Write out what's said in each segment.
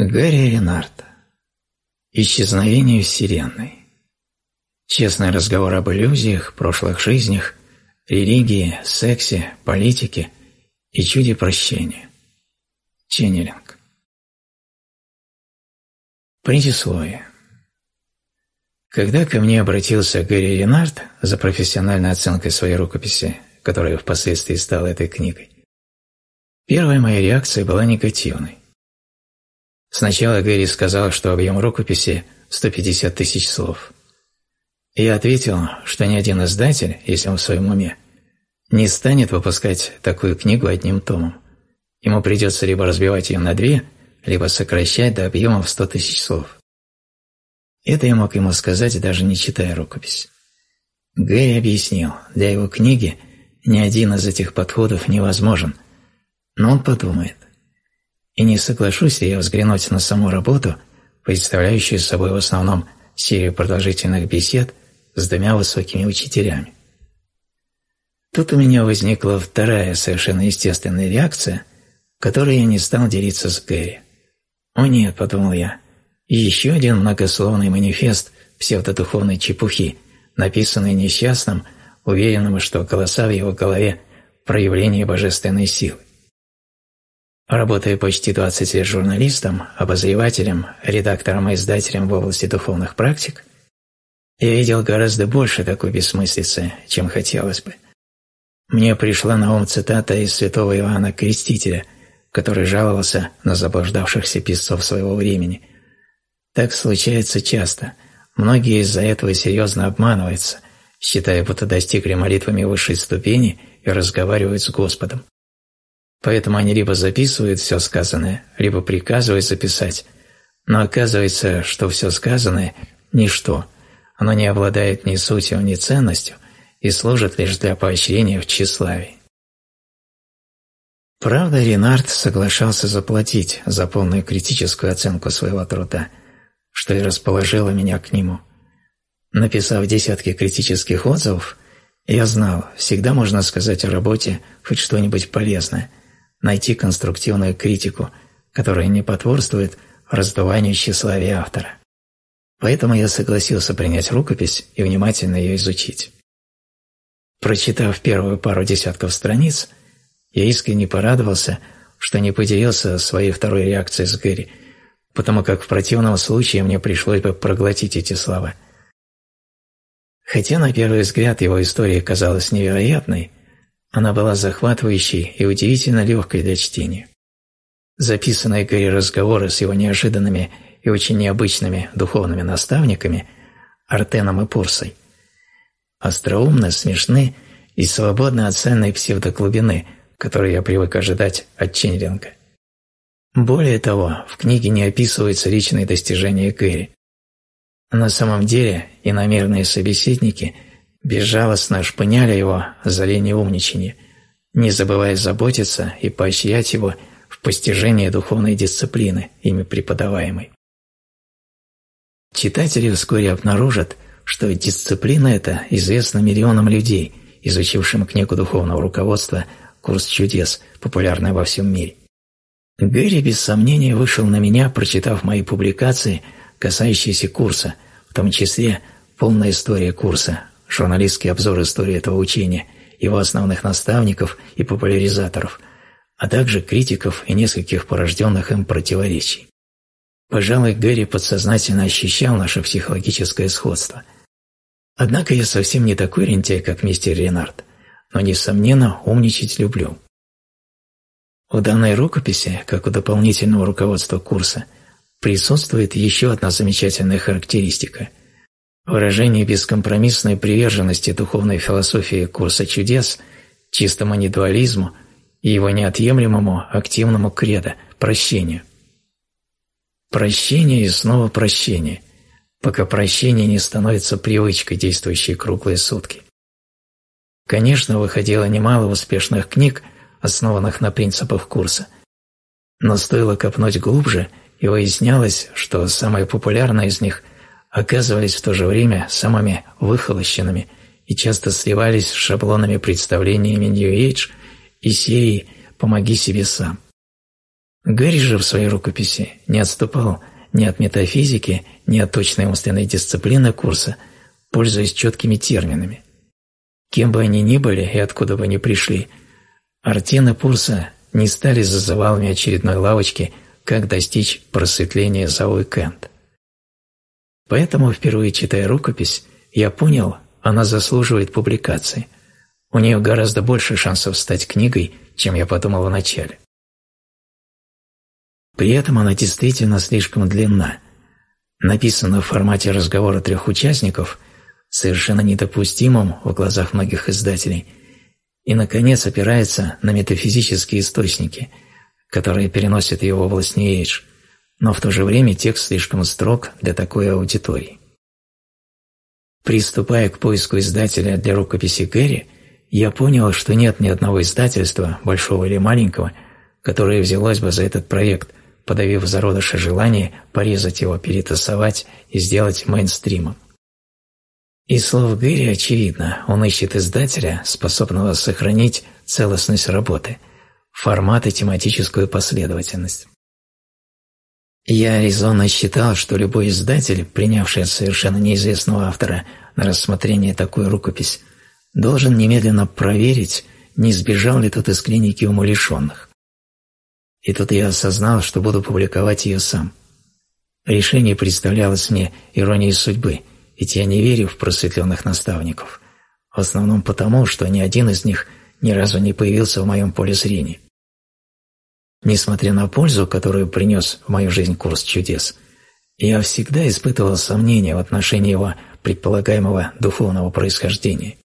Гарри Ренард. Исчезновение Вселенной. Честный разговор об иллюзиях, прошлых жизнях, религии, сексе, политике и чуде прощения. Ченнелинг. Предисловие. Когда ко мне обратился Гэри Ренард за профессиональной оценкой своей рукописи, которая впоследствии стала этой книгой, первая моя реакция была негативной. Сначала Гэри сказал, что объем рукописи 150 тысяч слов. Я ответил, что ни один издатель, если он в своем уме, не станет выпускать такую книгу одним томом. Ему придется либо разбивать ее на две, либо сокращать до объема в 100 тысяч слов. Это я мог ему сказать, даже не читая рукопись. Гэри объяснил, для его книги ни один из этих подходов невозможен, но он подумает и не соглашусь ли я взглянуть на саму работу, представляющую собой в основном серию продолжительных бесед с двумя высокими учителями. Тут у меня возникла вторая совершенно естественная реакция, которой я не стал делиться с Гэри. «О нет», — подумал я, — «еще один многословный манифест псевдодуховной чепухи, написанный несчастным, уверенным, что голоса в его голове – проявление божественной силы. Работая почти 20 лет журналистом, обозревателем, редактором и издателем в области духовных практик, я видел гораздо больше такой бессмыслицы, чем хотелось бы. Мне пришла на ум цитата из святого Иоанна Крестителя, который жаловался на заблуждавшихся писцов своего времени. Так случается часто. Многие из-за этого серьезно обманываются, считая, будто достигли молитвами высшей ступени и разговаривают с Господом. Поэтому они либо записывают все сказанное, либо приказывают записать, но оказывается, что все сказанное – ничто, оно не обладает ни сутью, ни ценностью и служит лишь для поощрения в тщеславии. Правда, Ренард соглашался заплатить за полную критическую оценку своего труда, что и расположило меня к нему. Написав десятки критических отзывов, я знал, всегда можно сказать о работе хоть что-нибудь полезное, найти конструктивную критику, которая не потворствует раздуванию тщеславия автора. Поэтому я согласился принять рукопись и внимательно ее изучить. Прочитав первую пару десятков страниц, я искренне порадовался, что не поделился своей второй реакцией с Гэри, потому как в противном случае мне пришлось бы проглотить эти слова. Хотя на первый взгляд его история казалась невероятной, она была захватывающей и удивительно легкой для чтения. Записанные Гэри разговоры с его неожиданными и очень необычными духовными наставниками Артеном и Пурсой остроумны, смешны и свободны от ценной псевдоглубины, которую я привык ожидать от Чинринга. Более того, в книге не описываются личные достижения Гэри. На самом деле, иномерные собеседники – безжалостно шпыняли его за лень умничания, не забывая заботиться и поощрять его в постижении духовной дисциплины, ими преподаваемой. Читатели вскоре обнаружат, что дисциплина эта известна миллионам людей, изучившим книгу духовного руководства «Курс чудес», популярный во всем мире. Гэри без сомнения вышел на меня, прочитав мои публикации, касающиеся курса, в том числе полная история курса, журналистский обзор истории этого учения, его основных наставников и популяризаторов, а также критиков и нескольких порожденных им противоречий. Пожалуй, Гэри подсознательно ощущал наше психологическое сходство. Однако я совсем не такой рентяй, как мистер Ренард, но, несомненно, умничать люблю. У данной рукописи, как у дополнительного руководства курса, присутствует еще одна замечательная характеристика – Выражение бескомпромиссной приверженности духовной философии курса чудес, чистому недуализму и его неотъемлемому активному кредо – прощению. Прощение и снова прощение, пока прощение не становится привычкой, действующей круглые сутки. Конечно, выходило немало успешных книг, основанных на принципах курса, но стоило копнуть глубже, и выяснялось, что самая популярная из них – оказывались в то же время самыми выхолощенными и часто сливались с шаблонами представлениями New Age и серии «Помоги себе сам». Гэри же в своей рукописи не отступал ни от метафизики, ни от точной умственной дисциплины курса, пользуясь четкими терминами. Кем бы они ни были и откуда бы ни пришли, Артен и Пурса не стали зазывалами очередной лавочки, как достичь просветления Зауи Кент. Поэтому, впервые читая рукопись, я понял, она заслуживает публикации. У нее гораздо больше шансов стать книгой, чем я подумал вначале. При этом она действительно слишком длинна. Написана в формате разговора трех участников, совершенно недопустимым в глазах многих издателей, и, наконец, опирается на метафизические источники, которые переносят ее в область Age, но в то же время текст слишком строг для такой аудитории. Приступая к поиску издателя для рукописи Гэри, я понял, что нет ни одного издательства, большого или маленького, которое взялось бы за этот проект, подавив в зародыше желание порезать его, перетасовать и сделать мейнстримом. Из слов Гэри очевидно, он ищет издателя, способного сохранить целостность работы, формат и тематическую последовательность. Я резонно считал, что любой издатель, принявший совершенно неизвестного автора на рассмотрение такую рукопись, должен немедленно проверить, не сбежал ли тот из клиники умалишенных. И тут я осознал, что буду публиковать ее сам. Решение представлялось мне иронией судьбы, ведь я не верю в просветленных наставников. В основном потому, что ни один из них ни разу не появился в моем поле зрения. Несмотря на пользу, которую принес в мою жизнь курс чудес, я всегда испытывал сомнения в отношении его предполагаемого духовного происхождения.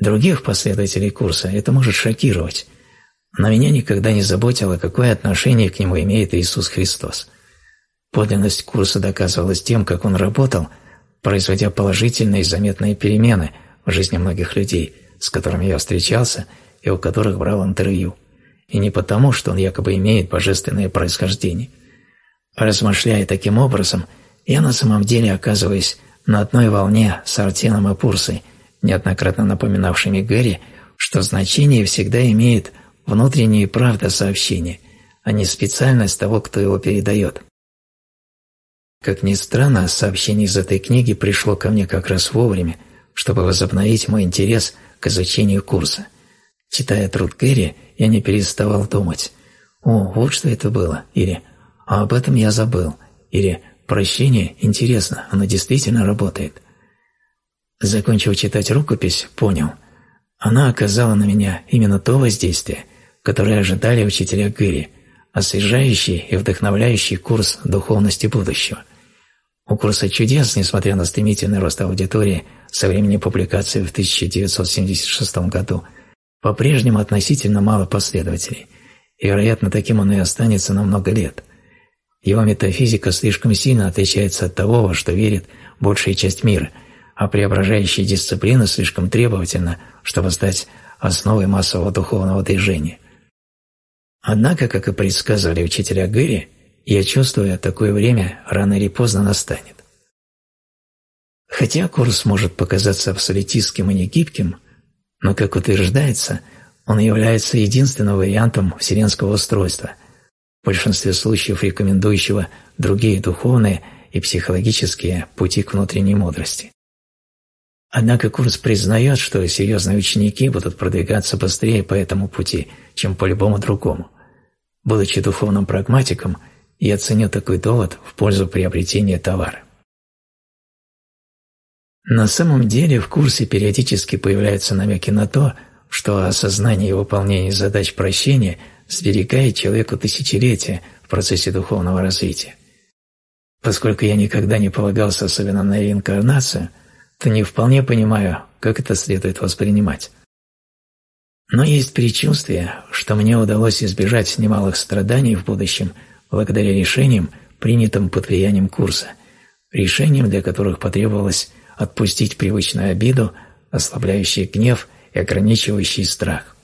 Других последователей курса это может шокировать, но меня никогда не заботило, какое отношение к нему имеет Иисус Христос. Подлинность курса доказывалась тем, как он работал, производя положительные и заметные перемены в жизни многих людей, с которыми я встречался и у которых брал интервью. И не потому, что он якобы имеет божественное происхождение. Размышляя таким образом, я на самом деле оказываюсь на одной волне с Артином и Пурсой, неоднократно напоминавшими Гэри, что значение всегда имеет внутренняя правда сообщения, а не специальность того, кто его передает. Как ни странно, сообщение из этой книги пришло ко мне как раз вовремя, чтобы возобновить мой интерес к изучению курса. Читая труд Гэри, я не переставал думать «О, вот что это было» или «А об этом я забыл» или «Прощение, интересно, оно действительно работает». Закончив читать рукопись, понял – она оказала на меня именно то воздействие – которые ожидали учителя Гэри, освежающий и вдохновляющий курс духовности будущего. У курса чудес, несмотря на стремительный рост аудитории со времени публикации в 1976 году, по-прежнему относительно мало последователей, и, вероятно, таким он и останется на много лет. Его метафизика слишком сильно отличается от того, во что верит большая часть мира, а преображающая дисциплина слишком требовательна, чтобы стать основой массового духовного движения – Однако, как и предсказывали учителя Гэри, я чувствую, такое время рано или поздно настанет. Хотя курс может показаться абсолютистским и негибким, но, как утверждается, он является единственным вариантом вселенского устройства, в большинстве случаев рекомендующего другие духовные и психологические пути к внутренней мудрости. Однако курс признает, что серьезные ученики будут продвигаться быстрее по этому пути, чем по любому другому. Будучи духовным прагматиком, я ценю такой довод в пользу приобретения товара. На самом деле в курсе периодически появляются намеки на то, что осознание и выполнение задач прощения сберегает человеку тысячелетия в процессе духовного развития. Поскольку я никогда не полагался особенно на реинкарнацию – то не вполне понимаю, как это следует воспринимать. Но есть предчувствие, что мне удалось избежать немалых страданий в будущем благодаря решениям, принятым под влиянием курса, решениям, для которых потребовалось отпустить привычную обиду, ослабляющий гнев и ограничивающий страх.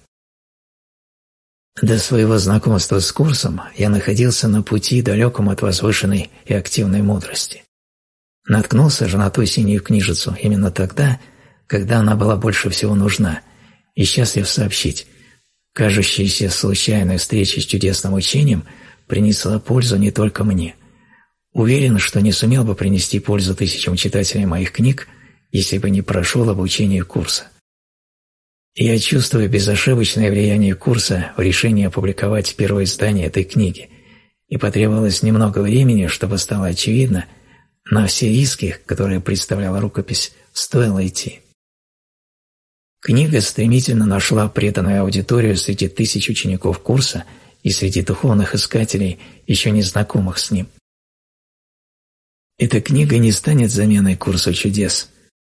До своего знакомства с курсом я находился на пути, далеком от возвышенной и активной мудрости. Наткнулся же на ту синюю книжицу именно тогда, когда она была больше всего нужна, и счастлив сообщить, Кажущаяся случайная встреча с чудесным учением принесла пользу не только мне. Уверен, что не сумел бы принести пользу тысячам читателей моих книг, если бы не прошел обучение курса. Я чувствую безошибочное влияние курса в решении опубликовать первое издание этой книги, и потребовалось немного времени, чтобы стало очевидно, на все риски, которые представляла рукопись, стоило идти. Книга стремительно нашла преданную аудиторию среди тысяч учеников курса и среди духовных искателей, еще не знакомых с ним. Эта книга не станет заменой курсу чудес,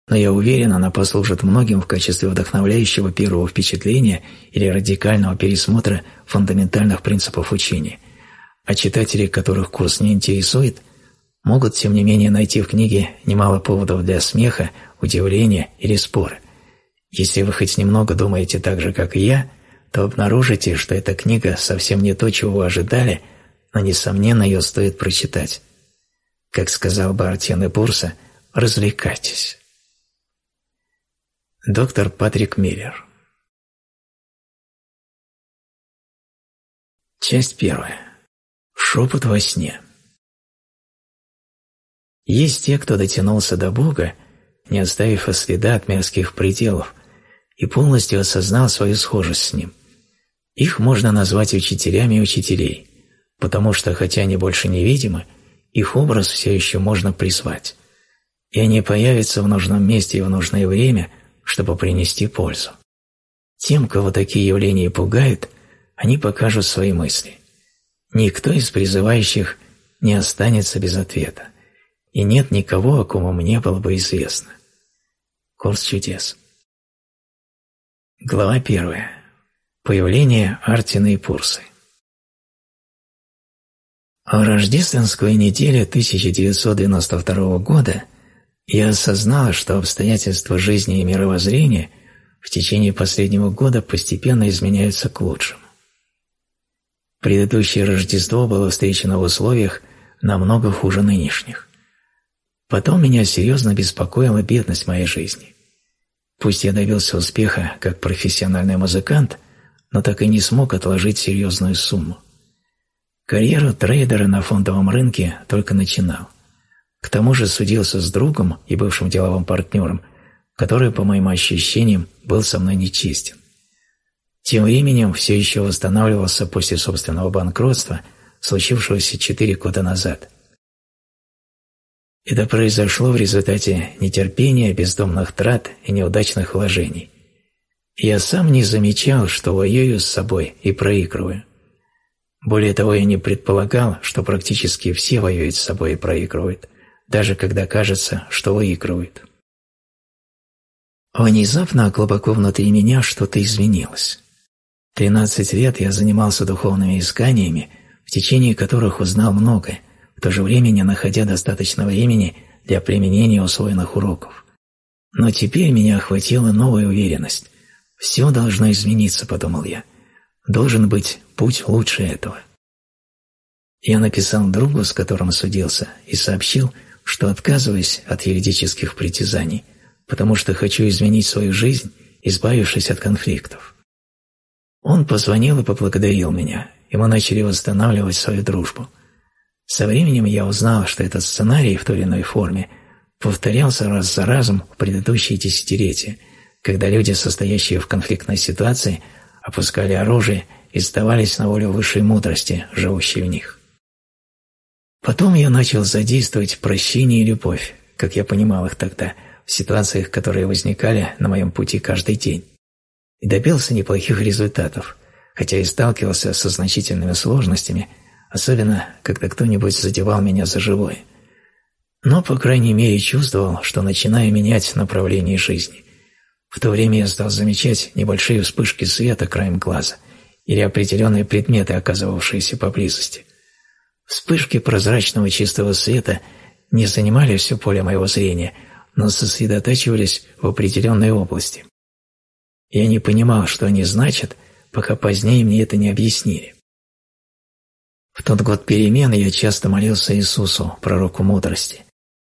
но я уверен, она послужит многим в качестве вдохновляющего первого впечатления или радикального пересмотра фундаментальных принципов учения, а читатели, которых курс не интересует, могут, тем не менее, найти в книге немало поводов для смеха, удивления или спора – если вы хоть немного думаете так же, как и я, то обнаружите, что эта книга совсем не то, чего вы ожидали, но, несомненно, ее стоит прочитать. Как сказал бы Артен и Бурса, развлекайтесь. Доктор Патрик Миллер Часть первая. Шепот во сне. Есть те, кто дотянулся до Бога, не оставив и следа от мирских пределов, и полностью осознал свою схожесть с ним. Их можно назвать учителями учителей, потому что, хотя они больше невидимы, их образ все еще можно призвать, и они появятся в нужном месте и в нужное время, чтобы принести пользу. Тем, кого такие явления пугают, они покажут свои мысли. Никто из призывающих не останется без ответа, и нет никого, о ком мне было бы известно. Курс чудес. Глава первая. Появление Артина и Пурсы. В рождественскую неделю 1992 года я осознал, что обстоятельства жизни и мировоззрения в течение последнего года постепенно изменяются к лучшему. Предыдущее Рождество было встречено в условиях намного хуже нынешних. Потом меня серьезно беспокоила бедность моей жизни – Пусть я добился успеха как профессиональный музыкант, но так и не смог отложить серьезную сумму. Карьеру трейдера на фондовом рынке только начинал. К тому же судился с другом и бывшим деловым партнером, который, по моим ощущениям, был со мной нечестен. Тем временем все еще восстанавливался после собственного банкротства, случившегося четыре года назад – это произошло в результате нетерпения, бездомных трат и неудачных вложений. Я сам не замечал, что воюю с собой и проигрываю. Более того, я не предполагал, что практически все воюют с собой и проигрывают, даже когда кажется, что выигрывают. Внезапно глубоко внутри меня что-то изменилось. Тринадцать лет я занимался духовными исканиями, в течение которых узнал многое, в то же время не находя достаточно времени для применения усвоенных уроков. Но теперь меня охватила новая уверенность. «Все должно измениться», — подумал я. «Должен быть путь лучше этого». Я написал другу, с которым судился, и сообщил, что отказываюсь от юридических притязаний, потому что хочу изменить свою жизнь, избавившись от конфликтов. Он позвонил и поблагодарил меня, и мы начали восстанавливать свою дружбу – со временем я узнал, что этот сценарий в той или иной форме повторялся раз за разом в предыдущие десятилетия, когда люди, состоящие в конфликтной ситуации, опускали оружие и сдавались на волю высшей мудрости, живущей в них. Потом я начал задействовать прощение и любовь, как я понимал их тогда, в ситуациях, которые возникали на моем пути каждый день, и добился неплохих результатов, хотя и сталкивался со значительными сложностями – особенно когда кто-нибудь задевал меня за живое. Но, по крайней мере, чувствовал, что начинаю менять направление жизни. В то время я стал замечать небольшие вспышки света краем глаза или определенные предметы, оказывавшиеся поблизости. Вспышки прозрачного чистого света не занимали все поле моего зрения, но сосредотачивались в определенной области. Я не понимал, что они значат, пока позднее мне это не объяснили. В тот год перемен я часто молился Иисусу, пророку мудрости,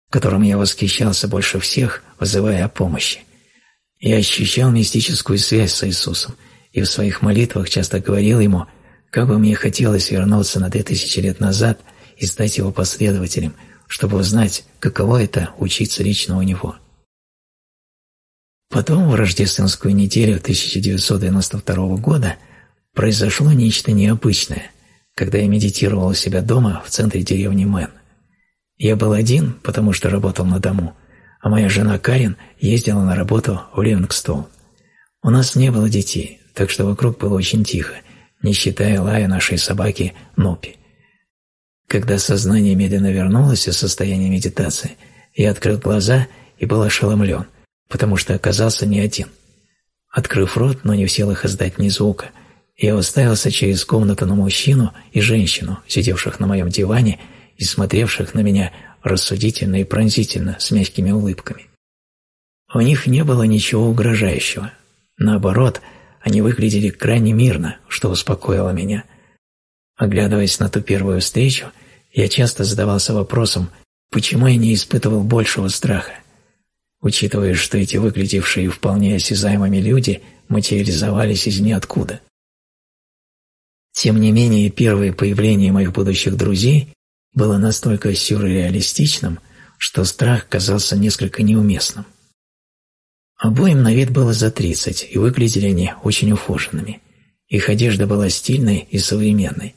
которым я восхищался больше всех, вызывая о помощи. Я ощущал мистическую связь с Иисусом и в своих молитвах часто говорил ему, как бы мне хотелось вернуться на две тысячи лет назад и стать его последователем, чтобы узнать, каково это – учиться лично у него. Потом, в рождественскую неделю 1992 года, произошло нечто необычное, когда я медитировал у себя дома в центре деревни Мэн. Я был один, потому что работал на дому, а моя жена Карин ездила на работу в Ливингстоун. У нас не было детей, так что вокруг было очень тихо, не считая лая нашей собаки Нопи. Когда сознание медленно вернулось из состояния медитации, я открыл глаза и был ошеломлен, потому что оказался не один. Открыв рот, но не в силах издать ни звука, я уставился через комнату на мужчину и женщину, сидевших на моем диване и смотревших на меня рассудительно и пронзительно, с мягкими улыбками. У них не было ничего угрожающего. Наоборот, они выглядели крайне мирно, что успокоило меня. Оглядываясь на ту первую встречу, я часто задавался вопросом, почему я не испытывал большего страха. Учитывая, что эти выглядевшие вполне осязаемыми люди материализовались из ниоткуда. Тем не менее, первое появление моих будущих друзей было настолько сюрреалистичным, что страх казался несколько неуместным. Обоим на вид было за тридцать, и выглядели они очень ухоженными. Их одежда была стильной и современной.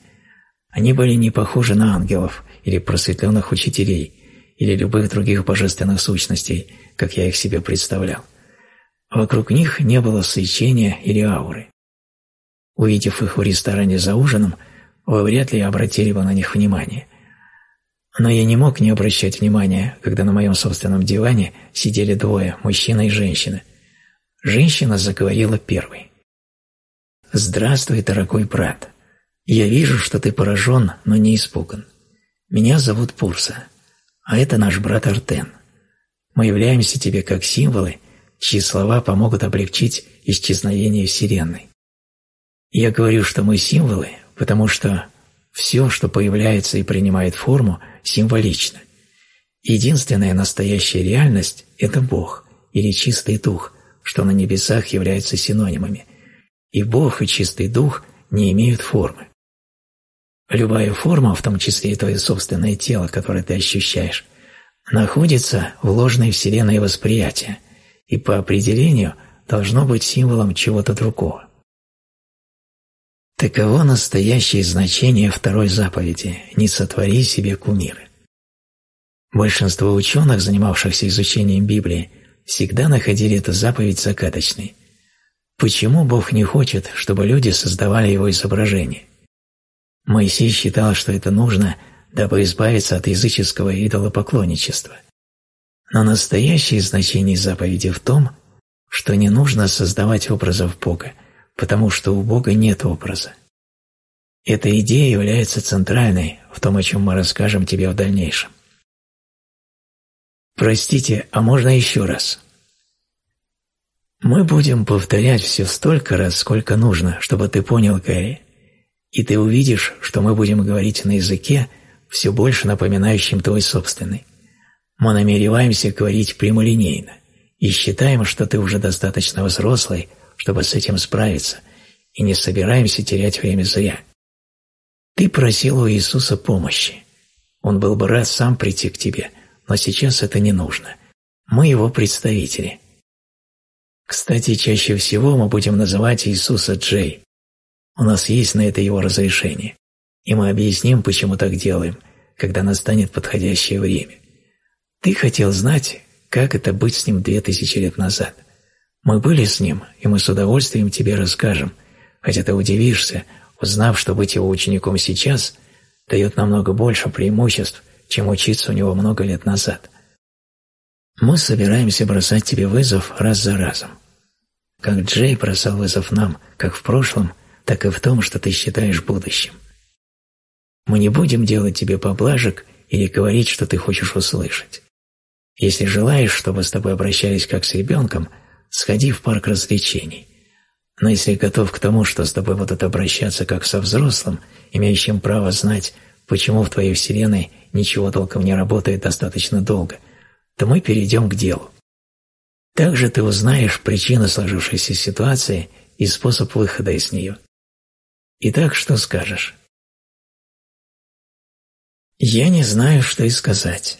Они были не похожи на ангелов или просветленных учителей, или любых других божественных сущностей, как я их себе представлял. Вокруг них не было свечения или ауры. Увидев их в ресторане за ужином, вы вряд ли обратили бы на них внимание – но я не мог не обращать внимания, когда на моем собственном диване сидели двое, мужчина и женщина. Женщина заговорила первой. «Здравствуй, дорогой брат. Я вижу, что ты поражен, но не испуган. Меня зовут Пурса, а это наш брат Артен. Мы являемся тебе как символы, чьи слова помогут облегчить исчезновение Вселенной. Я говорю, что мы символы, потому что все, что появляется и принимает форму – символично. Единственная настоящая реальность – это Бог или чистый дух, что на небесах являются синонимами. И Бог и чистый дух не имеют формы. Любая форма, в том числе и твое собственное тело, которое ты ощущаешь, находится в ложной вселенной восприятия и по определению должно быть символом чего-то другого. Таково настоящее значение второй заповеди «Не сотвори себе кумиры». Большинство ученых, занимавшихся изучением Библии, всегда находили эту заповедь загадочной. Почему Бог не хочет, чтобы люди создавали его изображение? Моисей считал, что это нужно, дабы избавиться от языческого идолопоклонничества. Но настоящее значение заповеди в том, что не нужно создавать образов Бога – потому что у Бога нет образа. Эта идея является центральной в том, о чем мы расскажем тебе в дальнейшем. Простите, а можно еще раз? Мы будем повторять все столько раз, сколько нужно, чтобы ты понял, Гэри. И ты увидишь, что мы будем говорить на языке, все больше напоминающем твой собственный. Мы намереваемся говорить прямолинейно и считаем, что ты уже достаточно взрослый, чтобы с этим справиться, и не собираемся терять время зря. Ты просил у Иисуса помощи. Он был бы рад сам прийти к тебе, но сейчас это не нужно. Мы его представители. Кстати, чаще всего мы будем называть Иисуса Джей. У нас есть на это его разрешение, и мы объясним, почему так делаем, когда настанет подходящее время. Ты хотел знать, как это быть с ним две тысячи лет назад. Мы были с ним, и мы с удовольствием тебе расскажем, хотя ты удивишься, узнав, что быть его учеником сейчас дает намного больше преимуществ, чем учиться у него много лет назад. Мы собираемся бросать тебе вызов раз за разом. Как Джей бросал вызов нам, как в прошлом, так и в том, что ты считаешь будущим. Мы не будем делать тебе поблажек или говорить, что ты хочешь услышать. Если желаешь, чтобы с тобой обращались как с ребенком – сходи в парк развлечений. Но если готов к тому, что с тобой будут обращаться как со взрослым, имеющим право знать, почему в твоей вселенной ничего толком не работает достаточно долго, то мы перейдем к делу. Также ты узнаешь причину сложившейся ситуации и способ выхода из нее. Итак, что скажешь? Я не знаю, что и сказать.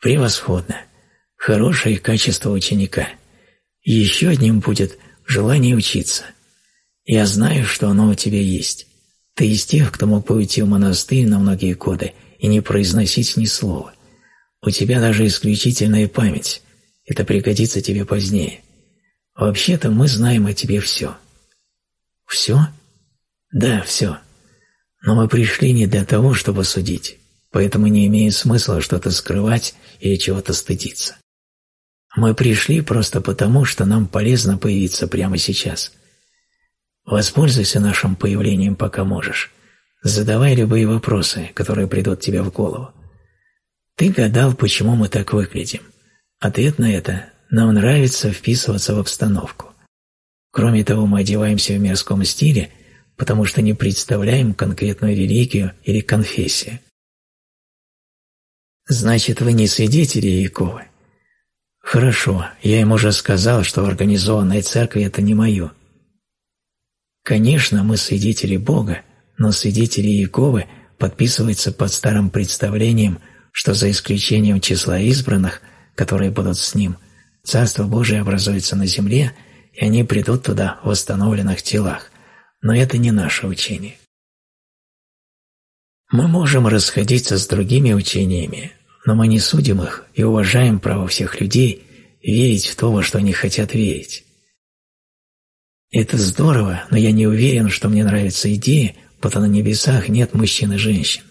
Превосходно. Хорошее качество ученика. Еще одним будет желание учиться. Я знаю, что оно у тебя есть. Ты из тех, кто мог бы уйти в монастырь на многие годы и не произносить ни слова. У тебя даже исключительная память. Это пригодится тебе позднее. Вообще-то мы знаем о тебе все. Все? Да, все. Но мы пришли не для того, чтобы судить, поэтому не имеет смысла что-то скрывать или чего-то стыдиться. Мы пришли просто потому, что нам полезно появиться прямо сейчас. Воспользуйся нашим появлением, пока можешь. Задавай любые вопросы, которые придут тебе в голову. Ты гадал, почему мы так выглядим. Ответ на это – нам нравится вписываться в обстановку. Кроме того, мы одеваемся в мирском стиле, потому что не представляем конкретную религию или конфессию. Значит, вы не свидетели Иеговы? Хорошо, я им уже сказал, что в организованной церкви это не мое. Конечно, мы свидетели Бога, но свидетели Иеговы подписываются под старым представлением – что за исключением числа избранных, которые будут с ним, Царство Божие образуется на земле, и они придут туда в восстановленных телах. Но это не наше учение. Мы можем расходиться с другими учениями, но мы не судим их и уважаем право всех людей верить в то, во что они хотят верить. Это здорово, но я не уверен, что мне нравится идея, будто на небесах нет мужчин и женщин.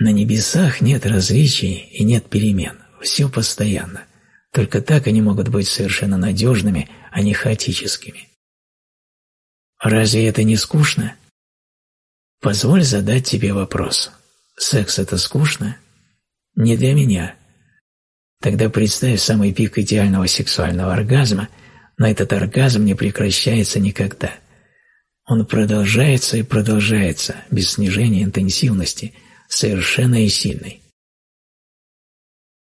На небесах нет различий и нет перемен, все постоянно. Только так они могут быть совершенно надежными, а не хаотическими. Разве это не скучно? Позволь задать тебе вопрос. Секс – это скучно? Не для меня. Тогда представь самый пик идеального сексуального оргазма, но этот оргазм не прекращается никогда. Он продолжается и продолжается, без снижения интенсивности – совершенной и сильной.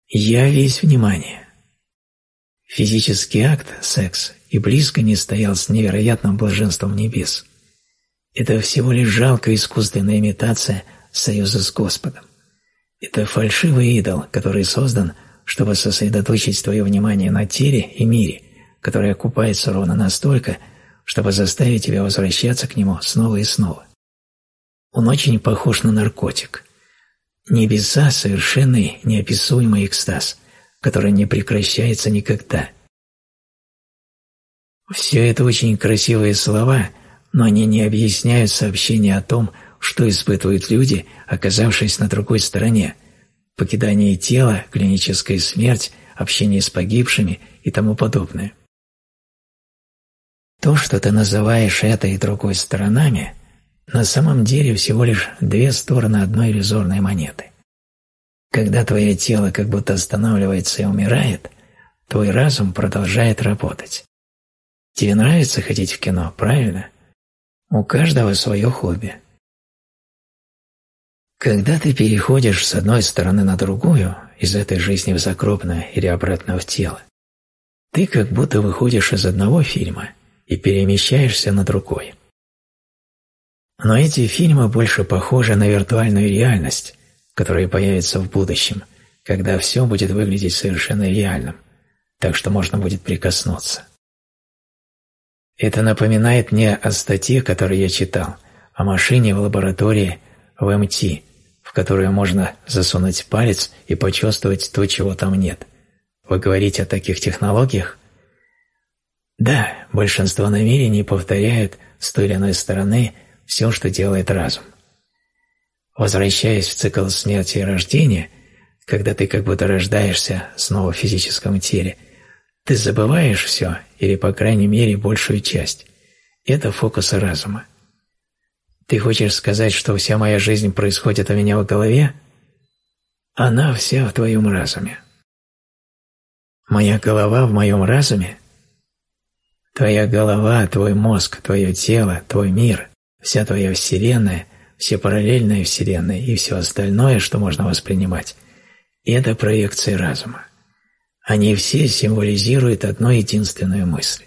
Я весь внимание. Физический акт, секс, и близко не стоял с невероятным блаженством небес. Это всего лишь жалкая искусственная имитация союза с Господом. Это фальшивый идол, который создан, чтобы сосредоточить твое внимание на теле и мире, который окупается ровно настолько, чтобы заставить тебя возвращаться к нему снова и снова. Он очень похож на наркотик. Небеса – совершенный, неописуемый экстаз, который не прекращается никогда. Все это очень красивые слова, но они не объясняют сообщение о том, что испытывают люди, оказавшись на другой стороне, покидание тела, клиническая смерть, общение с погибшими и тому подобное. То, что ты называешь этой и другой сторонами – на самом деле всего лишь две стороны одной иллюзорной монеты. Когда твое тело как будто останавливается и умирает, твой разум продолжает работать. Тебе нравится ходить в кино, правильно? У каждого свое хобби. Когда ты переходишь с одной стороны на другую, из этой жизни в загробную или обратно в тело, ты как будто выходишь из одного фильма и перемещаешься на другой. Но эти фильмы больше похожи на виртуальную реальность, которая появится в будущем, когда все будет выглядеть совершенно реальным, так что можно будет прикоснуться. Это напоминает мне о статье, которую я читал, о машине в лаборатории в МТ, которую можно засунуть палец и почувствовать то, чего там нет. Вы говорите о таких технологиях? Да, большинство намерений повторяют с той или иной стороны все, что делает разум. Возвращаясь в цикл смерти и рождения, когда ты как будто рождаешься снова в физическом теле, ты забываешь все, или, по крайней мере, большую часть. Это фокус разума. Ты хочешь сказать, что вся моя жизнь происходит у меня в голове? Она вся в твоем разуме. Моя голова в моем разуме? Твоя голова, твой мозг, твое тело, твой мир вся твоя Вселенная, все параллельные Вселенные и все остальное, что можно воспринимать, это проекции разума. Они все символизируют одну единственную мысль.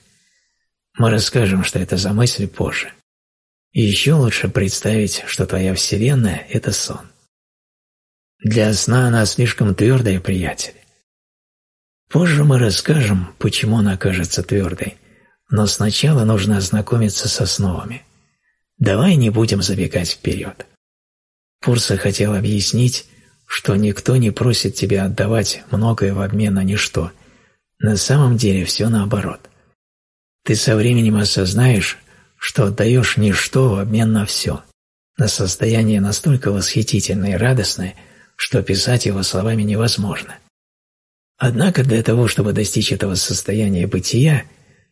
Мы расскажем, что это за мысль позже. И еще лучше представить, что твоя Вселенная – это сон. Для сна она слишком твердая, приятель. Позже мы расскажем, почему она кажется твердой, но сначала нужно ознакомиться с основами. Давай не будем забегать вперед. Пурса хотел объяснить, что никто не просит тебя отдавать многое в обмен на ничто. На самом деле все наоборот. Ты со временем осознаешь, что отдаешь ничто в обмен на все, на состояние настолько восхитительное и радостное, что описать его словами невозможно. Однако для того, чтобы достичь этого состояния бытия,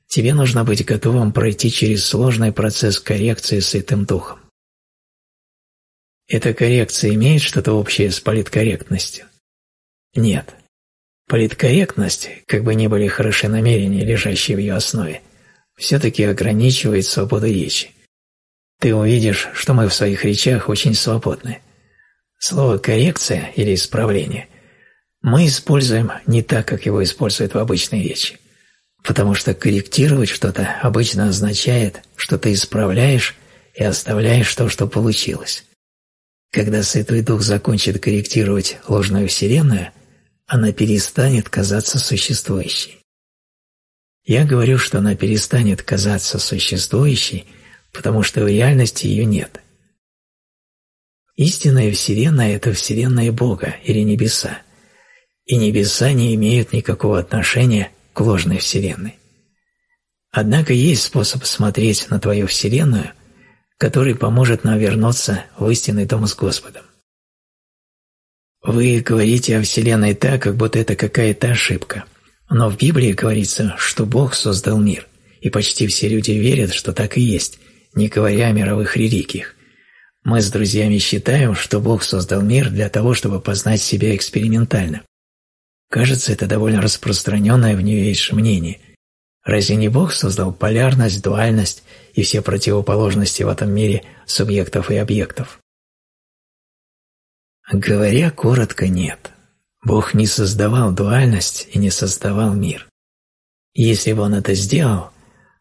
тебе нужно быть готовым пройти через сложный процесс коррекции с этим духом. Эта коррекция имеет что-то общее с политкорректностью? Нет. Политкорректность, как бы ни были хороши намерения, лежащие в ее основе, все-таки ограничивает свободу речи. Ты увидишь, что мы в своих речах очень свободны. Слово «коррекция» или «исправление» мы используем не так, как его используют в обычной речи, потому что корректировать что-то обычно означает, что ты исправляешь и оставляешь то, что получилось. Когда Святой Дух закончит корректировать ложную Вселенную, она перестанет казаться существующей. Я говорю, что она перестанет казаться существующей, потому что в реальности ее нет. Истинная Вселенная – это Вселенная Бога или небеса, и небеса не имеют никакого отношения к ложной Вселенной. Однако есть способ смотреть на твою Вселенную – который поможет нам вернуться в истинный дом с Господом. Вы говорите о Вселенной так, как будто это какая-то ошибка. Но в Библии говорится, что Бог создал мир, и почти все люди верят, что так и есть, не говоря о мировых религиях. Мы с друзьями считаем, что Бог создал мир для того, чтобы познать себя экспериментально. Кажется, это довольно распространенное в Нью-Эйдж мнение. Разве не Бог создал полярность, дуальность и все противоположности в этом мире субъектов и объектов? Говоря коротко, нет. Бог не создавал дуальность и не создавал мир. Если бы он это сделал,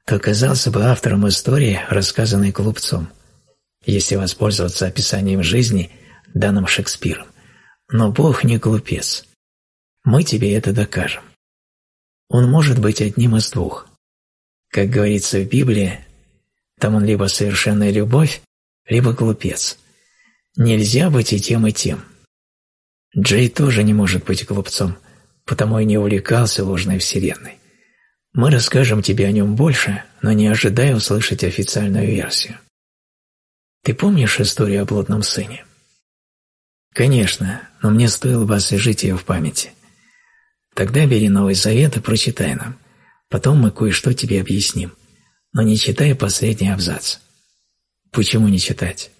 то оказался бы автором истории, рассказанной глупцом, если воспользоваться описанием жизни, данным Шекспиром. Но Бог не глупец. Мы тебе это докажем. Он может быть одним из двух. Как говорится в Библии, там он либо совершенная любовь, либо глупец. Нельзя быть и тем, и тем. Джей тоже не может быть глупцом, потому и не увлекался ложной вселенной. Мы расскажем тебе о нем больше, но не ожидай услышать официальную версию. Ты помнишь историю о блудном сыне? Конечно, но мне стоило бы освежить ее в памяти. Тогда бери Новый Завет и прочитай нам. Потом мы кое-что тебе объясним. Но не читай последний абзац. Почему не читать?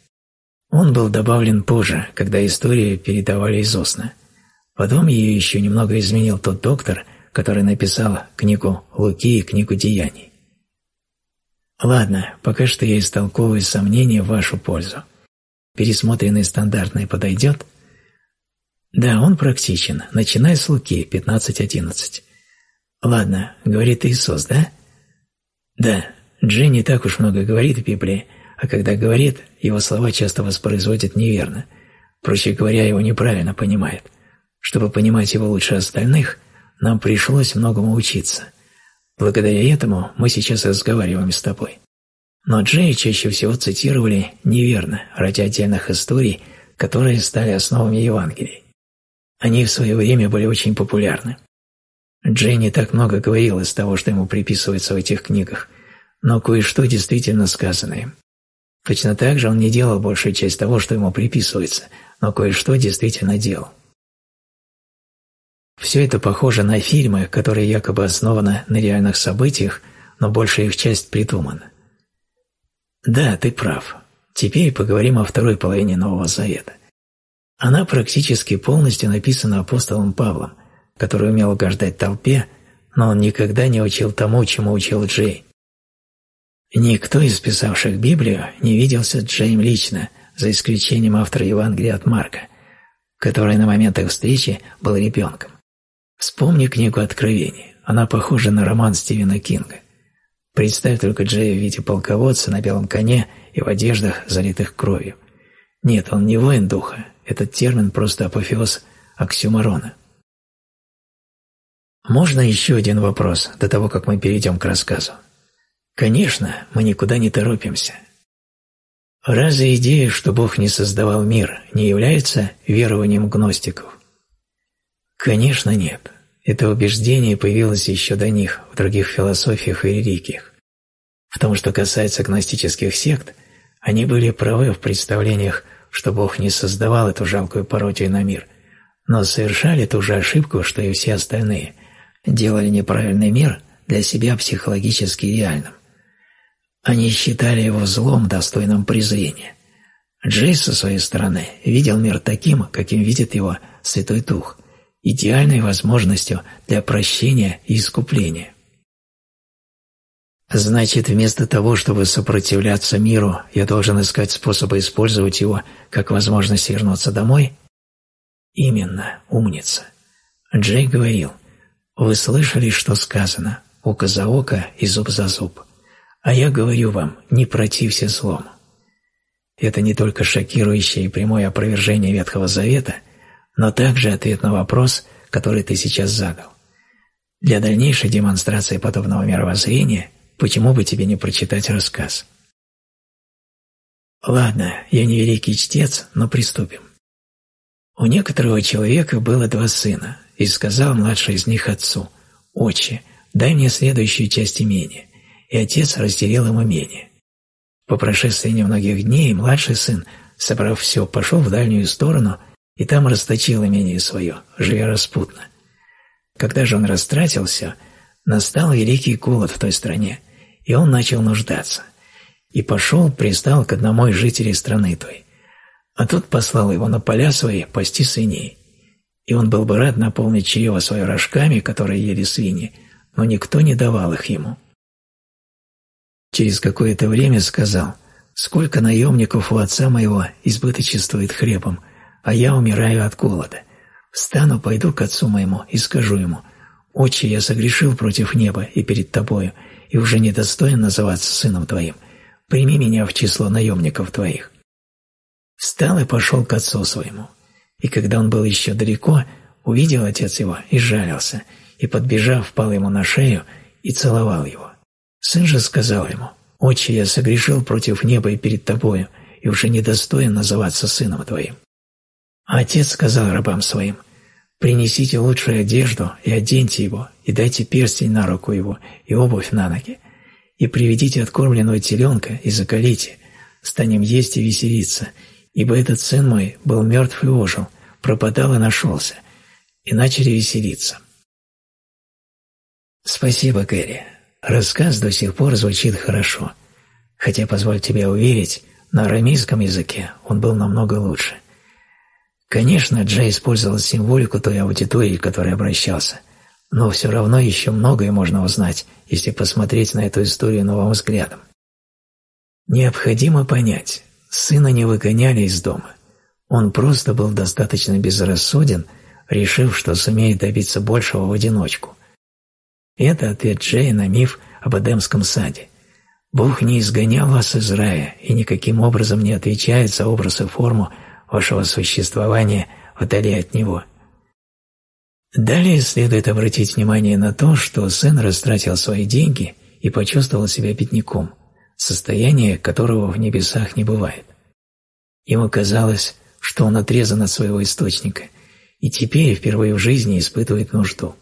Он был добавлен позже, когда историю передавали из устно. Потом ее еще немного изменил тот доктор, который написал книгу Луки и книгу Деяний. Ладно, пока что я истолковываю сомнения в вашу пользу. Пересмотренный стандартный подойдет – да, он практичен. Начинай с Луки 15.11. Ладно, говорит Иисус, да? Да, Джей не так уж много говорит в Библии, а когда говорит, его слова часто воспроизводят неверно. Проще говоря, его неправильно понимает. Чтобы понимать его лучше остальных, нам пришлось многому учиться. Благодаря этому мы сейчас разговариваем с тобой. Но Джей чаще всего цитировали неверно ради отдельных историй, которые стали основами Евангелий. Они в свое время были очень популярны. Дженни так много говорил из того, что ему приписывается в этих книгах, но кое-что действительно сказано им. Точно так же он не делал большую часть того, что ему приписывается, но кое-что действительно делал. Все это похоже на фильмы, которые якобы основаны на реальных событиях, но большая их часть придумана. Да, ты прав. Теперь поговорим о второй половине Нового Завета. Она практически полностью написана апостолом Павлом, который умел угождать толпе, но он никогда не учил тому, чему учил Джей. Никто из писавших Библию не виделся Джейм лично, за исключением автора Евангелия от Марка, который на момент их встречи был ребенком. Вспомни книгу Откровений, она похожа на роман Стивена Кинга. Представь только Джея в виде полководца на белом коне и в одеждах, залитых кровью. Нет, он не воин духа, этот термин просто апофеоз оксюмарона. Можно еще один вопрос до того, как мы перейдем к рассказу? Конечно, мы никуда не торопимся. Разве идея, что Бог не создавал мир, не является верованием гностиков? Конечно, нет. Это убеждение появилось еще до них в других философиях и религиях. В том, что касается гностических сект, они были правы в представлениях, что Бог не создавал эту жалкую пародию на мир, но совершали ту же ошибку, что и все остальные, делали неправильный мир для себя психологически реальным. Они считали его злом, достойным презрения. Джейс, со своей стороны, видел мир таким, каким видит его Святой Дух, идеальной возможностью для прощения и искупления. Значит, вместо того, чтобы сопротивляться миру, я должен искать способы использовать его как возможность вернуться домой? Именно, умница. Джей говорил, вы слышали, что сказано, око за око и зуб за зуб. А я говорю вам, не протився злому. Это не только шокирующее и прямое опровержение Ветхого Завета, но также ответ на вопрос, который ты сейчас задал. Для дальнейшей демонстрации подобного мировоззрения почему бы тебе не прочитать рассказ? Ладно, я не великий чтец, но приступим. У некоторого человека было два сына, и сказал младший из них отцу, «Отче, дай мне следующую часть имения», и отец разделил им имение. По прошествии немногих дней младший сын, собрав все, пошел в дальнюю сторону и там расточил имение свое, живя распутно. Когда же он растратил все, настал великий голод в той стране, и он начал нуждаться. И пошел, пристал к одному из жителей страны той. А тот послал его на поля свои пасти свиней. И он был бы рад наполнить чрево свое рожками, которые ели свиньи, но никто не давал их ему. Через какое-то время сказал, «Сколько наемников у отца моего избыточествует хлебом, а я умираю от голода. Встану, пойду к отцу моему и скажу ему, «Отче, я согрешил против неба и перед тобою, и уже недостоин называться сыном твоим. Прими меня в число наемников твоих». Встал и пошел к отцу своему. И когда он был еще далеко, увидел отец его и жалился, и, подбежав, впал ему на шею и целовал его. Сын же сказал ему, «Отче, я согрешил против неба и перед тобою, и уже недостоин называться сыном твоим». А отец сказал рабам своим, «Принесите лучшую одежду и оденьте его, и дайте перстень на руку его и обувь на ноги, и приведите откормленного теленка и закалите, станем есть и веселиться, ибо этот сын мой был мертв и ожил, пропадал и нашелся, и начали веселиться». Спасибо, Гэри. Рассказ до сих пор звучит хорошо, хотя, позволь тебе уверить, на арамейском языке он был намного лучше. Конечно, Джей использовал символику той аудитории, к которой обращался, но все равно еще многое можно узнать, если посмотреть на эту историю новым взглядом. Необходимо понять, сына не выгоняли из дома. Он просто был достаточно безрассуден, решив, что сумеет добиться большего в одиночку. Это ответ Джея на миф об Эдемском саде. Бог не изгонял вас из рая и никаким образом не отвечает за образ и форму вашего существования вдали от него. Далее следует обратить внимание на то, что сын растратил свои деньги и почувствовал себя бедняком, состояние которого в небесах не бывает. Ему казалось, что он отрезан от своего источника и теперь впервые в жизни испытывает нужду.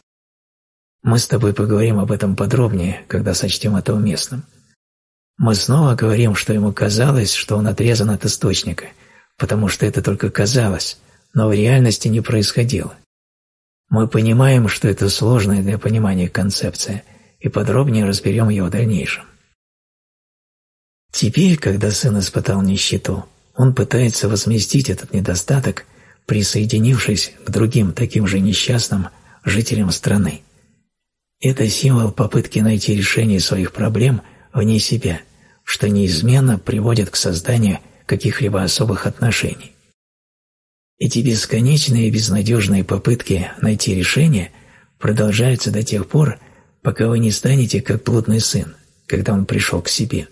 Мы с тобой поговорим об этом подробнее, когда сочтем это уместным. Мы снова говорим, что ему казалось, что он отрезан от источника – потому что это только казалось, но в реальности не происходило. Мы понимаем, что это сложная для понимания концепция, и подробнее разберем ее в дальнейшем. Теперь, когда сын испытал нищету, он пытается возместить этот недостаток, присоединившись к другим таким же несчастным жителям страны. Это символ попытки найти решение своих проблем вне себя, что неизменно приводит к созданию каких-либо особых отношений. Эти бесконечные и безнадежные попытки найти решение продолжаются до тех пор, пока вы не станете как блудный сын, когда он пришел к себе.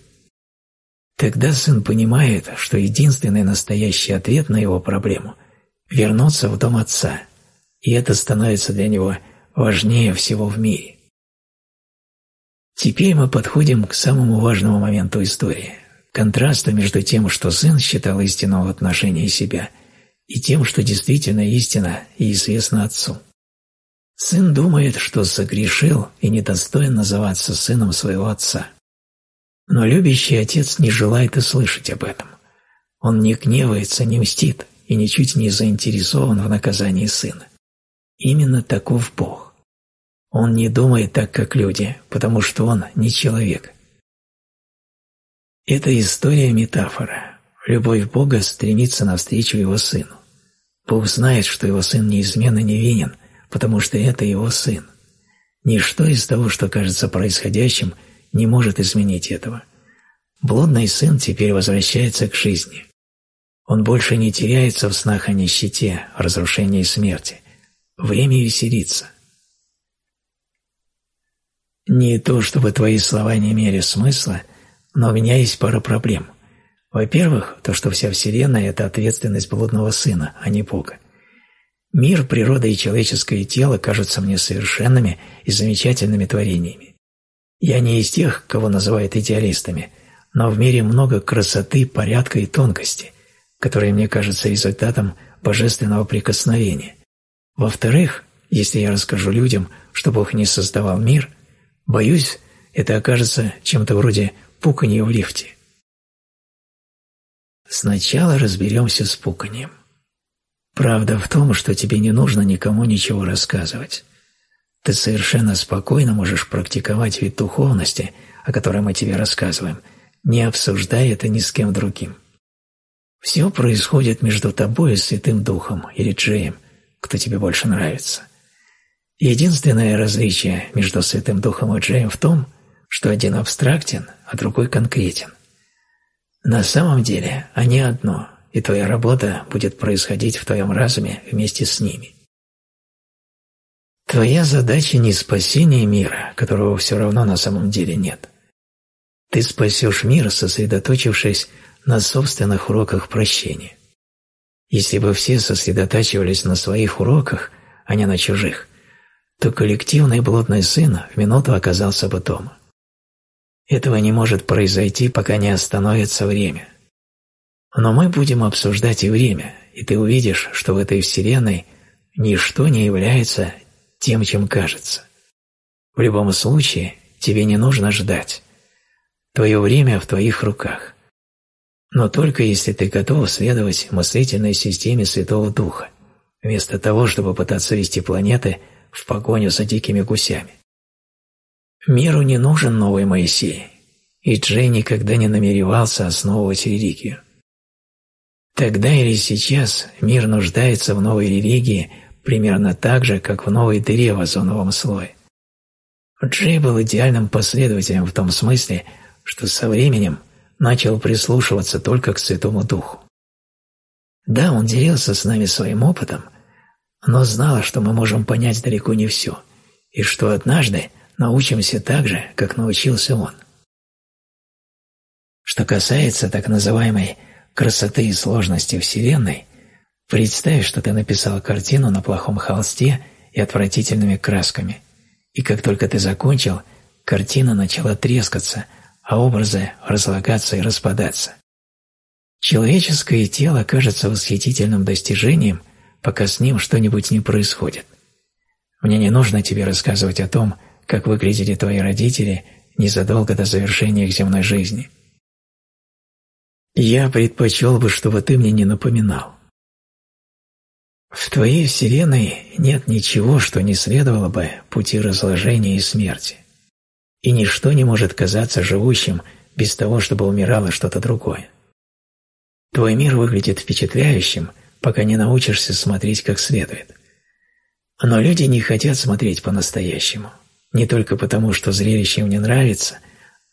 Тогда сын понимает, что единственный настоящий ответ на его проблему – вернуться в дом отца, и это становится для него важнее всего в мире. Теперь мы подходим к самому важному моменту истории – контрасту между тем, что сын считал истинным в отношении себя, и тем, что действительно истина и известно отцу. Сын думает, что согрешил и недостоин называться сыном своего отца. Но любящий отец не желает и слышать об этом. Он не гневается, не мстит и ничуть не заинтересован в наказании сына. Именно таков Бог. Он не думает так, как люди, потому что он не человек. Эта история – метафора. Любовь Бога стремится навстречу Его Сыну. Бог знает, что Его Сын неизменно невинен, потому что это Его Сын. Ничто из того, что кажется происходящим, не может изменить этого. Блудный сын теперь возвращается к жизни. Он больше не теряется в снах о нищете, разрушении и смерти. Время веселиться. Не то, чтобы твои слова не имели смысла, но у меня есть пара проблем. Во-первых, то, что вся Вселенная – это ответственность блудного сына, а не Бога. Мир, природа и человеческое тело кажутся мне совершенными и замечательными творениями. Я не из тех, кого называют идеалистами, но в мире много красоты, порядка и тонкости, которые мне кажутся результатом божественного прикосновения. Во-вторых, если я расскажу людям, что Бог не создавал мир, боюсь, это окажется чем-то вроде пуканья в лифте. Сначала разберемся с пуканием. Правда в том, что тебе не нужно никому ничего рассказывать. Ты совершенно спокойно можешь практиковать вид духовности, о которой мы тебе рассказываем, не обсуждая это ни с кем другим. Все происходит между тобой и Святым Духом или Джеем, кто тебе больше нравится. Единственное различие между Святым Духом и Джеем в том, что один абстрактен, а другой конкретен. На самом деле они одно, и твоя работа будет происходить в твоем разуме вместе с ними. Твоя задача не спасение мира, которого все равно на самом деле нет. Ты спасешь мир, сосредоточившись на собственных уроках прощения. Если бы все сосредотачивались на своих уроках, а не на чужих, то коллективный блудный сын в минуту оказался бы дома. Этого не может произойти, пока не остановится время. Но мы будем обсуждать и время, и ты увидишь, что в этой вселенной ничто не является тем, чем кажется. В любом случае, тебе не нужно ждать. Твое время в твоих руках. Но только если ты готов следовать мыслительной системе Святого Духа, вместо того, чтобы пытаться вести планеты в погоню за дикими гусями. Миру не нужен новый Моисей, и Джей никогда не намеревался основывать религию. Тогда или сейчас мир нуждается в новой религии примерно так же, как в новой дыре в озоновом слое. Джей был идеальным последователем в том смысле, что со временем начал прислушиваться только к Святому Духу. Да, он делился с нами своим опытом, но знал, что мы можем понять далеко не все, и что однажды научимся так же, как научился он. Что касается так называемой красоты и сложности Вселенной, представь, что ты написал картину на плохом холсте и отвратительными красками, и как только ты закончил, картина начала трескаться, а образы разлагаться и распадаться. Человеческое тело кажется восхитительным достижением, пока с ним что-нибудь не происходит. Мне не нужно тебе рассказывать о том, как выглядели твои родители незадолго до завершения их земной жизни – я предпочел бы, чтобы ты мне не напоминал. В твоей вселенной нет ничего, что не следовало бы пути разложения и смерти. И ничто не может казаться живущим без того, чтобы умирало что-то другое. Твой мир выглядит впечатляющим, пока не научишься смотреть как следует. Но люди не хотят смотреть по-настоящему. Не только потому, что зрелище им не нравится,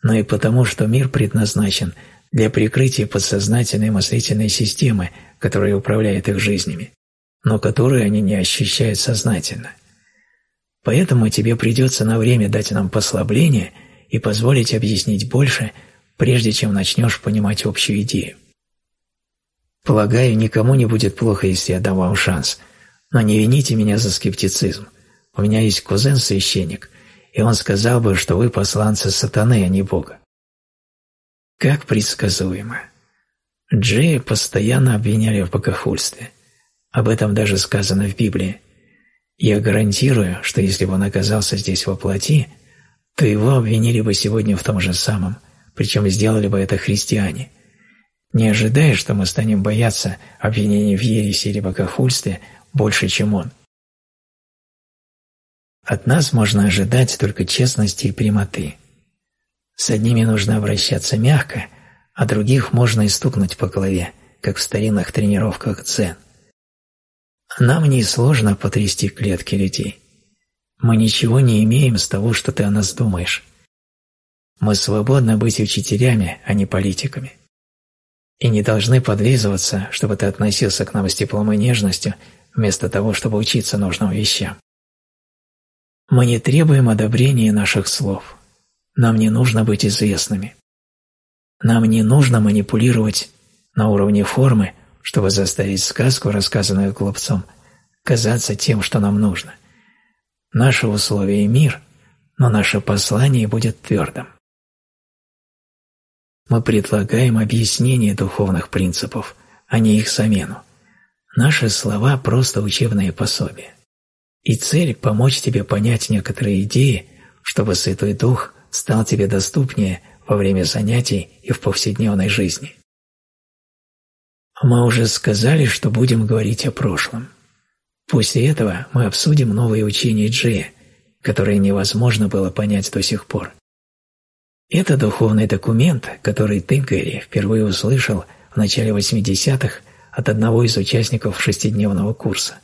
но и потому, что мир предназначен для прикрытия подсознательной мыслительной системы, которая управляет их жизнями, но которую они не ощущают сознательно. Поэтому тебе придется на время дать нам послабление и позволить объяснить больше, прежде чем начнешь понимать общую идею. Полагаю, никому не будет плохо, если я дам вам шанс, но не вините меня за скептицизм. У меня есть кузен-священник, и он сказал бы, что вы посланцы сатаны, а не Бога. Как предсказуемо. Джея постоянно обвиняли в богохульстве. Об этом даже сказано в Библии. Я гарантирую, что если бы он оказался здесь во плоти, то его обвинили бы сегодня в том же самом, причем сделали бы это христиане. Не ожидая, что мы станем бояться обвинений в ереси или богохульстве больше, чем он. От нас можно ожидать только честности и прямоты. С одними нужно обращаться мягко, а других можно и стукнуть по голове, как в старинных тренировках дзен. Нам не сложно потрясти клетки людей. Мы ничего не имеем с того, что ты о нас думаешь. Мы свободны быть учителями, а не политиками. И не должны подлизываться, чтобы ты относился к нам с теплом и нежностью, вместо того, чтобы учиться нужным вещам. Мы не требуем одобрения наших слов. Нам не нужно быть известными. Нам не нужно манипулировать на уровне формы, чтобы заставить сказку, рассказанную глупцом, казаться тем, что нам нужно. Наше условие – мир, но наше послание будет твердым. Мы предлагаем объяснение духовных принципов, а не их замену. Наши слова – просто учебные пособия. И цель – помочь тебе понять некоторые идеи, чтобы Святой Дух стал тебе доступнее во время занятий и в повседневной жизни. Мы уже сказали, что будем говорить о прошлом. После этого мы обсудим новые учения Джея, которые невозможно было понять до сих пор. Это духовный документ, который ты, Гэри, впервые услышал в начале 80-х от одного из участников шестидневного курса.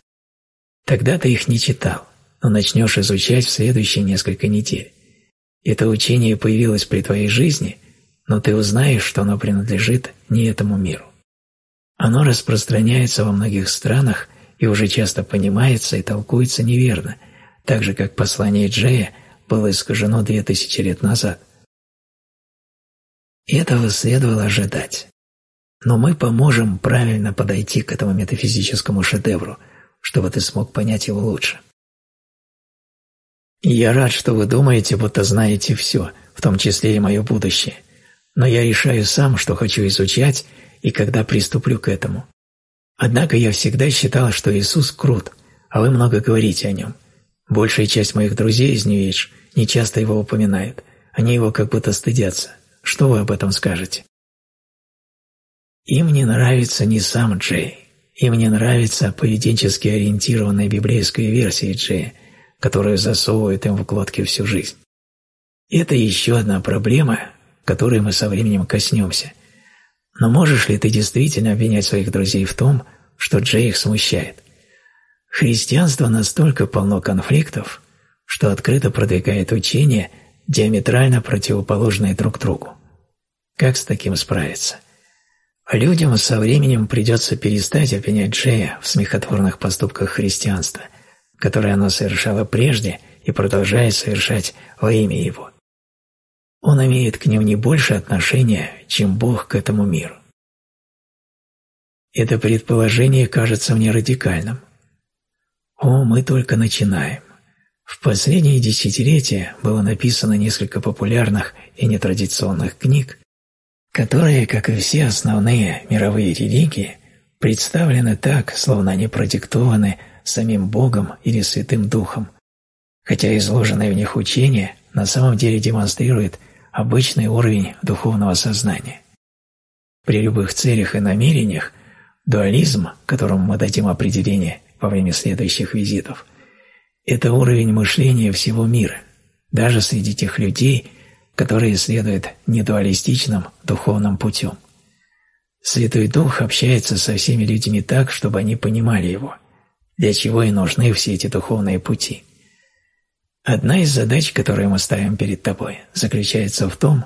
Тогда ты их не читал, но начнешь изучать в следующие несколько недель. Это учение появилось при твоей жизни, но ты узнаешь, что оно принадлежит не этому миру. Оно распространяется во многих странах и уже часто понимается и толкуется неверно, так же как послание Джея было искажено две тысячи лет назад. Этого следовало ожидать. Но мы поможем правильно подойти к этому метафизическому шедевру, чтобы ты смог понять его лучше. Я рад, что вы думаете, будто знаете все, в том числе и мое будущее. Но я решаю сам, что хочу изучать и когда приступлю к этому. Однако я всегда считал, что Иисус крут, а вы много говорите о нем. Большая часть моих друзей из Нью-Эйдж не часто его упоминают, они его как будто стыдятся. Что вы об этом скажете? Им не нравится не сам Джей, им не нравится поведенчески ориентированная библейская версия Джея, которую засовывают им в глотки всю жизнь. Это еще одна проблема, которой мы со временем коснемся – но можешь ли ты действительно обвинять своих друзей в том, что Джей их смущает? Христианство настолько полно конфликтов, что открыто продвигает учения, диаметрально противоположные друг другу. Как с таким справиться? Людям со временем придется перестать обвинять Джея в смехотворных поступках христианства, которые оно совершало прежде и продолжает совершать во имя его он имеет к ним не больше отношения, чем Бог к этому миру. Это предположение кажется мне радикальным. О, мы только начинаем. В последние десятилетия было написано несколько популярных и нетрадиционных книг, которые, как и все основные мировые религии, представлены так, словно они продиктованы самим Богом или Святым Духом, хотя изложенные в них учения на самом деле демонстрируют обычный уровень духовного сознания. При любых целях и намерениях дуализм, которому мы дадим определение во время следующих визитов, это уровень мышления всего мира, даже среди тех людей, которые следуют недуалистичным духовным путем. Святой Дух общается со всеми людьми так, чтобы они понимали его, для чего и нужны все эти духовные пути. Одна из задач, которые мы ставим перед тобой, заключается в том,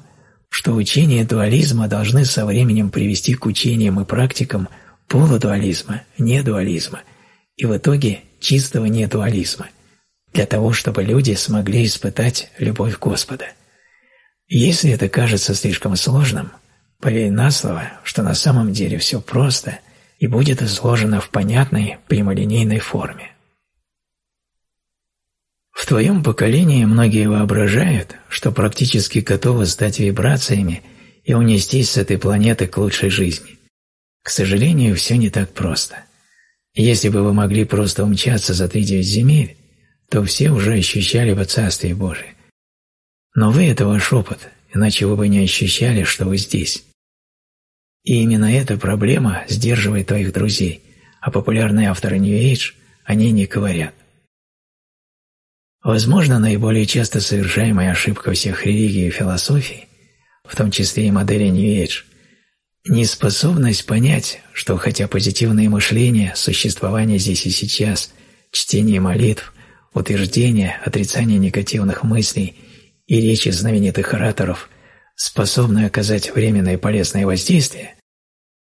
что учения дуализма должны со временем привести к учениям и практикам полудуализма, недуализма и в итоге чистого недуализма, для того, чтобы люди смогли испытать любовь Господа. Если это кажется слишком сложным, поверь на слово, что на самом деле все просто и будет изложено в понятной прямолинейной форме. В твоем поколении многие воображают, что практически готовы стать вибрациями и унестись с этой планеты к лучшей жизни. К сожалению, все не так просто. Если бы вы могли просто умчаться за три земель, то все уже ощущали бы Царствие Божие. Но вы – это ваш опыт, иначе вы бы не ощущали, что вы здесь. И именно эта проблема сдерживает твоих друзей, а популярные авторы New Age о ней не говорят. Возможно, наиболее часто совершаемая ошибка всех религий и философий, в том числе и модели New Age, неспособность понять, что хотя позитивное мышление, существование здесь и сейчас, чтение молитв, утверждение, отрицание негативных мыслей и речи знаменитых ораторов способны оказать временное полезное воздействие,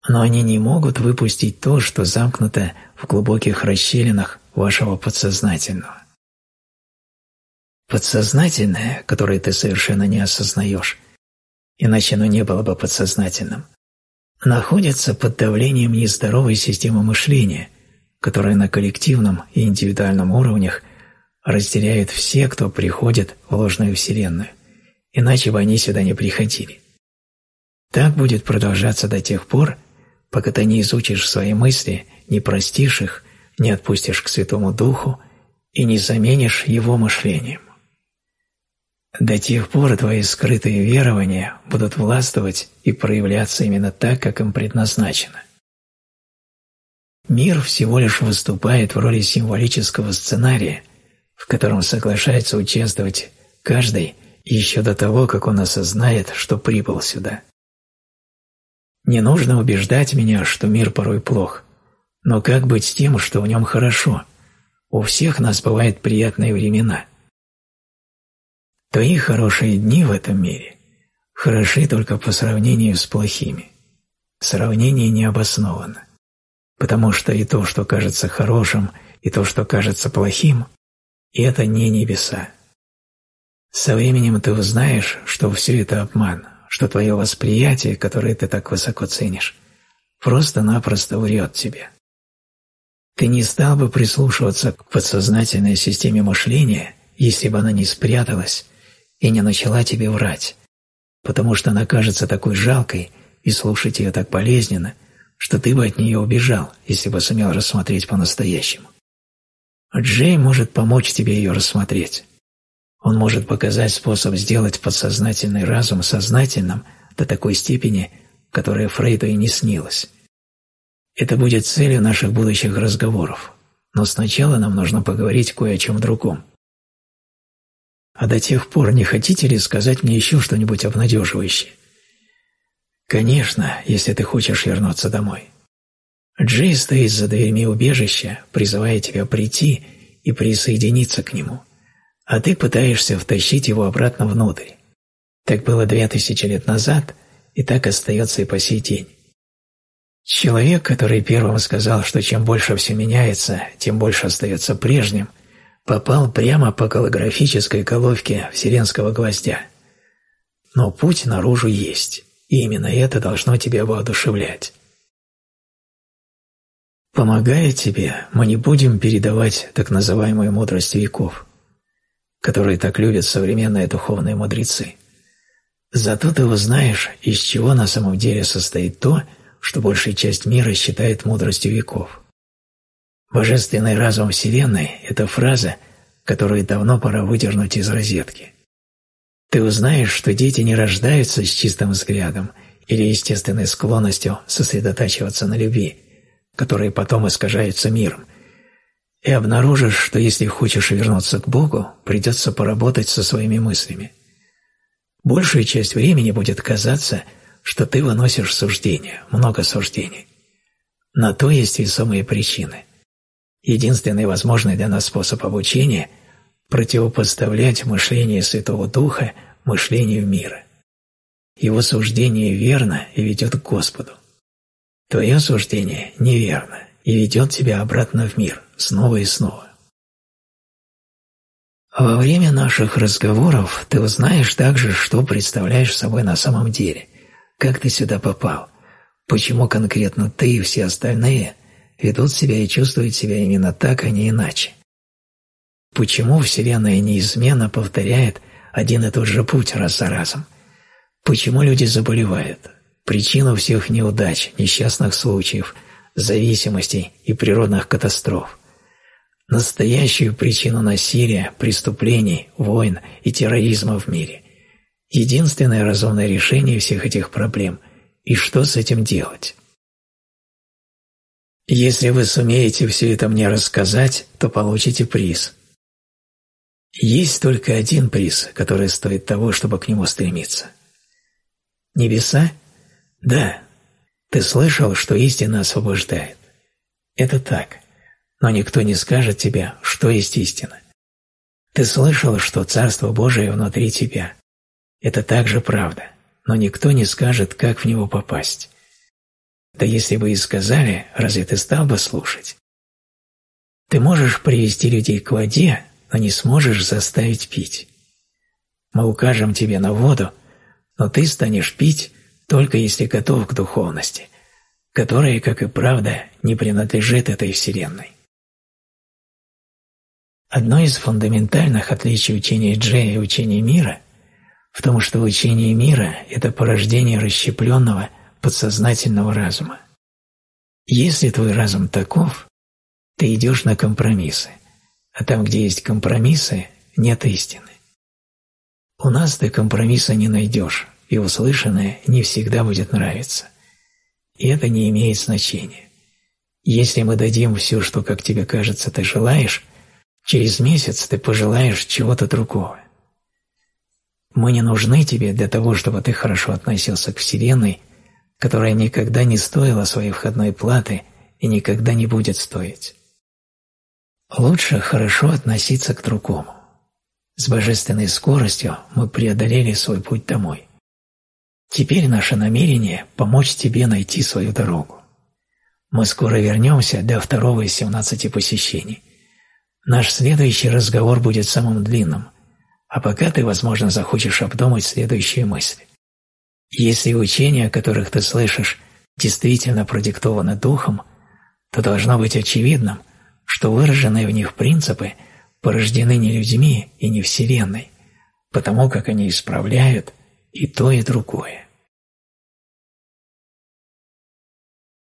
но они не могут выпустить то, что замкнуто в глубоких расщелинах вашего подсознательного. Подсознательное, которое ты совершенно не осознаешь, иначе оно не было бы подсознательным, находится под давлением нездоровой системы мышления, которая на коллективном и индивидуальном уровнях разделяет все, кто приходит в ложную вселенную, иначе бы они сюда не приходили. Так будет продолжаться до тех пор, пока ты не изучишь свои мысли, не простишь их, не отпустишь к Святому Духу и не заменишь его мышлением. До тех пор твои скрытые верования будут властвовать и проявляться именно так, как им предназначено. Мир всего лишь выступает в роли символического сценария, в котором соглашается участвовать каждый еще до того, как он осознает, что прибыл сюда. Не нужно убеждать меня, что мир порой плох, но как быть с тем, что в нем хорошо? У всех нас бывают приятные времена – Твои хорошие дни в этом мире хороши только по сравнению с плохими. Сравнение не обосновано, потому что и то, что кажется хорошим, и то, что кажется плохим, это не небеса. Со временем ты узнаешь, что все это обман, что твое восприятие, которое ты так высоко ценишь, просто-напросто врет тебе. Ты не стал бы прислушиваться к подсознательной системе мышления, если бы она не спряталась и не начала тебе врать, потому что она кажется такой жалкой и слушать ее так болезненно, что ты бы от нее убежал, если бы сумел рассмотреть по-настоящему. Джей может помочь тебе ее рассмотреть. Он может показать способ сделать подсознательный разум сознательным до такой степени, которая Фрейду и не снилась. Это будет целью наших будущих разговоров, но сначала нам нужно поговорить кое о чем другом. А до тех пор не хотите ли сказать мне еще что-нибудь обнадеживающее? Конечно, если ты хочешь вернуться домой. Джей стоит за дверьми убежища, призывая тебя прийти и присоединиться к нему, а ты пытаешься втащить его обратно внутрь. Так было две тысячи лет назад, и так остается и по сей день. Человек, который первым сказал, что чем больше все меняется, тем больше остается прежним – попал прямо по голографической головке вселенского гвоздя. Но путь наружу есть, и именно это должно тебя воодушевлять. Помогая тебе, мы не будем передавать так называемую мудрость веков, которые так любят современные духовные мудрецы. Зато ты узнаешь, из чего на самом деле состоит то, что большая часть мира считает мудростью веков. Божественный разум Вселенной – это фраза, которую давно пора выдернуть из розетки. Ты узнаешь, что дети не рождаются с чистым взглядом или естественной склонностью сосредотачиваться на любви, которые потом искажаются миром, и обнаружишь, что если хочешь вернуться к Богу, придется поработать со своими мыслями. Большая часть времени будет казаться, что ты выносишь суждения, много суждений. На то есть весомые причины – Единственный возможный для нас способ обучения – противопоставлять мышление Святого Духа мышлению мира. Его суждение верно и ведет к Господу. Твое суждение неверно и ведет тебя обратно в мир, снова и снова. Во время наших разговоров ты узнаешь также, что представляешь собой на самом деле, как ты сюда попал, почему конкретно ты и все остальные ведут себя и чувствуют себя именно так, а не иначе. Почему Вселенная неизменно повторяет один и тот же путь раз за разом? Почему люди заболевают? Причину всех неудач, несчастных случаев, зависимостей и природных катастроф настоящую причину насилия, преступлений, войн и терроризма в мире. Единственное разумное решение всех этих проблем – и что с этим делать? Если вы сумеете все это мне рассказать, то получите приз. Есть только один приз, который стоит того, чтобы к нему стремиться. Небеса? Да. Ты слышал, что истина освобождает. Это так но никто не скажет тебе, что есть истина. Ты слышал, что Царство Божие внутри тебя. Это также правда, но никто не скажет, как в него попасть. Да если бы и сказали, разве ты стал бы слушать? Ты можешь привести людей к воде, но не сможешь заставить пить. Мы укажем тебе на воду, но ты станешь пить только если готов к духовности, которая, как и правда, не принадлежит этой вселенной. Одно из фундаментальных отличий учения Джея и учения мира в том, что учение мира – это порождение расщепленного подсознательного разума. Если твой разум таков, ты идешь на компромиссы, а там, где есть компромиссы, нет истины. У нас ты компромисса не найдешь, и услышанное не всегда будет нравиться. И это не имеет значения. Если мы дадим все, что, как тебе кажется, ты желаешь, Через месяц ты пожелаешь чего-то другого. Мы не нужны тебе для того, чтобы ты хорошо относился к Вселенной, которая никогда не стоила своей входной платы и никогда не будет стоить. Лучше хорошо относиться к другому. С божественной скоростью мы преодолели свой путь домой. Теперь наше намерение – помочь тебе найти свою дорогу. Мы скоро вернемся для второго из 17 посещений. Наш следующий разговор будет самым длинным, а пока ты, возможно, захочешь обдумать следующие мысли. Если учения, о которых ты слышишь, действительно продиктованы духом, то должно быть очевидным, что выраженные в них принципы порождены не людьми и не Вселенной, потому как они исправляют и то, и другое.